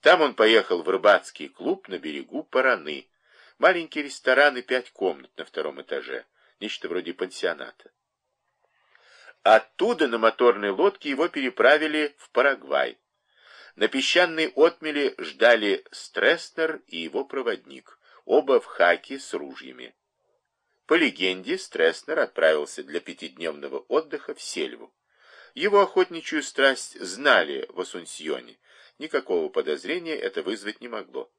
Там он поехал в рыбацкий клуб на берегу Параны. Маленький ресторан и пять комнат на втором этаже. Нечто вроде пансионата. Оттуда на моторной лодке его переправили в Парагвай. На песчаной отмеле ждали Стресснер и его проводник, оба в хаке с ружьями. По легенде, Стресснер отправился для пятидневного отдыха в Сельву. Его охотничью страсть знали в Асунсьоне. Никакого подозрения это вызвать не могло.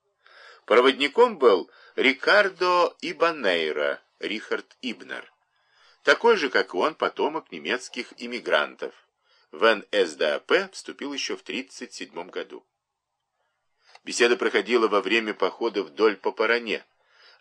Проводником был Рикардо Ибанейра, Рихард Ибнер. Такой же, как и он, потомок немецких иммигрантов. В НСДАП вступил еще в 1937 году. Беседа проходила во время похода вдоль по Паране.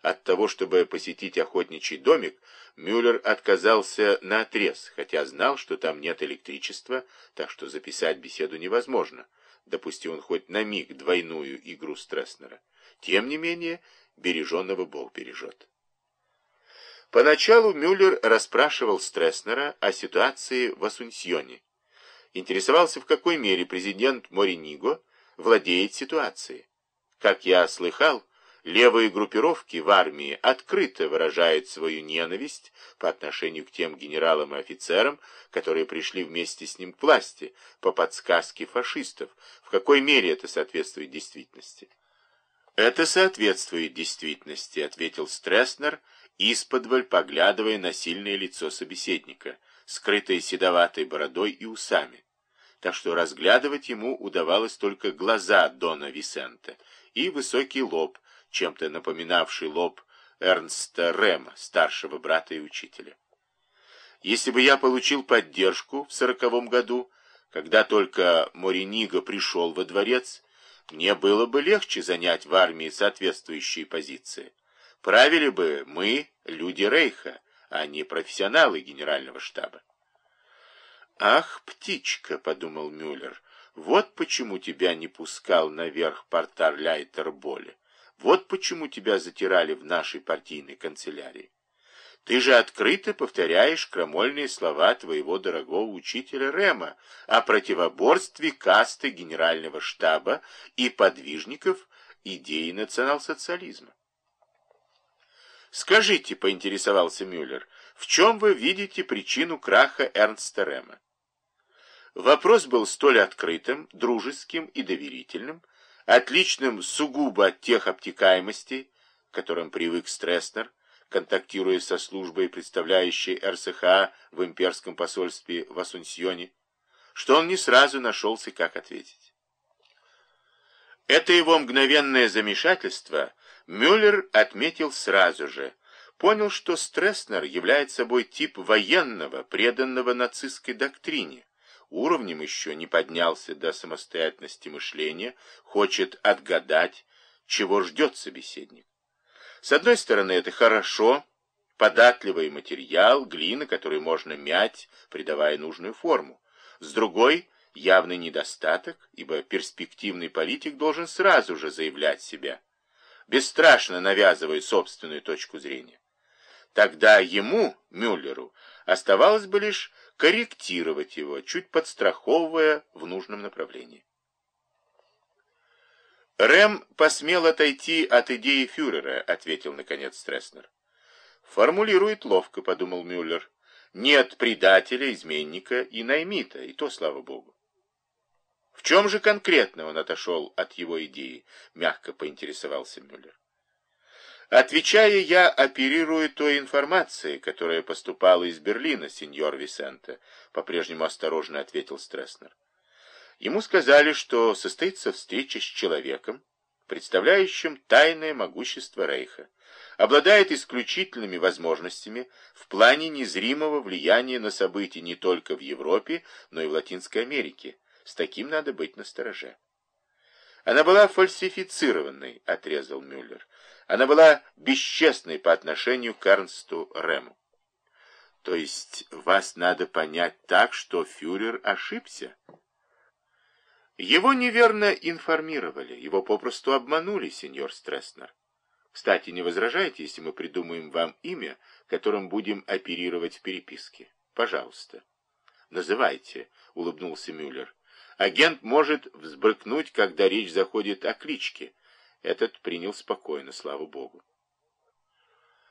От того, чтобы посетить охотничий домик, Мюллер отказался на отрез, хотя знал, что там нет электричества, так что записать беседу невозможно. Допустил он хоть на миг двойную игру Стресснера. Тем не менее, береженного Бог бережет. Поначалу Мюллер расспрашивал Стресснера о ситуации в Асунсьоне. Интересовался, в какой мере президент Мориниго владеет ситуацией. Как я слыхал, левые группировки в армии открыто выражают свою ненависть по отношению к тем генералам и офицерам, которые пришли вместе с ним к власти по подсказке фашистов. В какой мере это соответствует действительности? «Это соответствует действительности», — ответил Стресснер, исподволь поглядывая на сильное лицо собеседника, скрытое седоватой бородой и усами. Так что разглядывать ему удавалось только глаза Дона Висента и высокий лоб, чем-то напоминавший лоб Эрнста Рема, старшего брата и учителя. Если бы я получил поддержку в сороковом году, когда только Мориниго пришел во дворец, мне было бы легче занять в армии соответствующие позиции. Правили бы мы, люди Рейха, а не профессионалы генерального штаба. «Ах, птичка!» — подумал Мюллер. «Вот почему тебя не пускал наверх портар Ляйтерболя. Вот почему тебя затирали в нашей партийной канцелярии. Ты же открыто повторяешь крамольные слова твоего дорогого учителя Рема о противоборстве касты генерального штаба и подвижников идеи национал-социализма. «Скажите», — поинтересовался Мюллер, — «в чем вы видите причину краха Эрнста Рема?» Вопрос был столь открытым, дружеским и доверительным, отличным сугубо от тех обтекаемостей, к которым привык Стресснер, контактируя со службой, представляющей РСХА в имперском посольстве в Асунсьоне, что он не сразу нашелся, как ответить. Это его мгновенное замешательство Мюллер отметил сразу же, понял, что Стресснер является собой тип военного, преданного нацистской доктрине, уровнем еще не поднялся до самостоятельности мышления, хочет отгадать, чего ждет собеседник. С одной стороны, это хорошо, податливый материал, глина, который можно мять, придавая нужную форму. С другой, явный недостаток, ибо перспективный политик должен сразу же заявлять себя, бесстрашно навязывая собственную точку зрения. Тогда ему, Мюллеру, оставалось бы лишь корректировать его, чуть подстраховывая в нужном направлении. Рэм посмел отойти от идеи фюрера, ответил наконец Стресснер. Формулирует ловко, подумал Мюллер. Нет предателя, изменника и наймита, и то слава богу. В чем же конкретно он отошел от его идеи, мягко поинтересовался Мюллер. Отвечая, я оперирую той информацией, которая поступала из Берлина, сеньор Висенте, по-прежнему осторожно ответил Стресснер. Ему сказали, что состоится встреча с человеком, представляющим тайное могущество Рейха, обладает исключительными возможностями в плане незримого влияния на события не только в Европе, но и в Латинской Америке. С таким надо быть настороже. Она была фальсифицированной, отрезал Мюллер. Она была бесчестной по отношению к Эрнсту Рему. То есть вас надо понять так, что фюрер ошибся? Его неверно информировали, его попросту обманули, сеньор Стресснер. Кстати, не возражайте, если мы придумаем вам имя, которым будем оперировать в переписке? Пожалуйста. Называйте, улыбнулся Мюллер. Агент может взбрыкнуть, когда речь заходит о кличке. Этот принял спокойно, слава богу.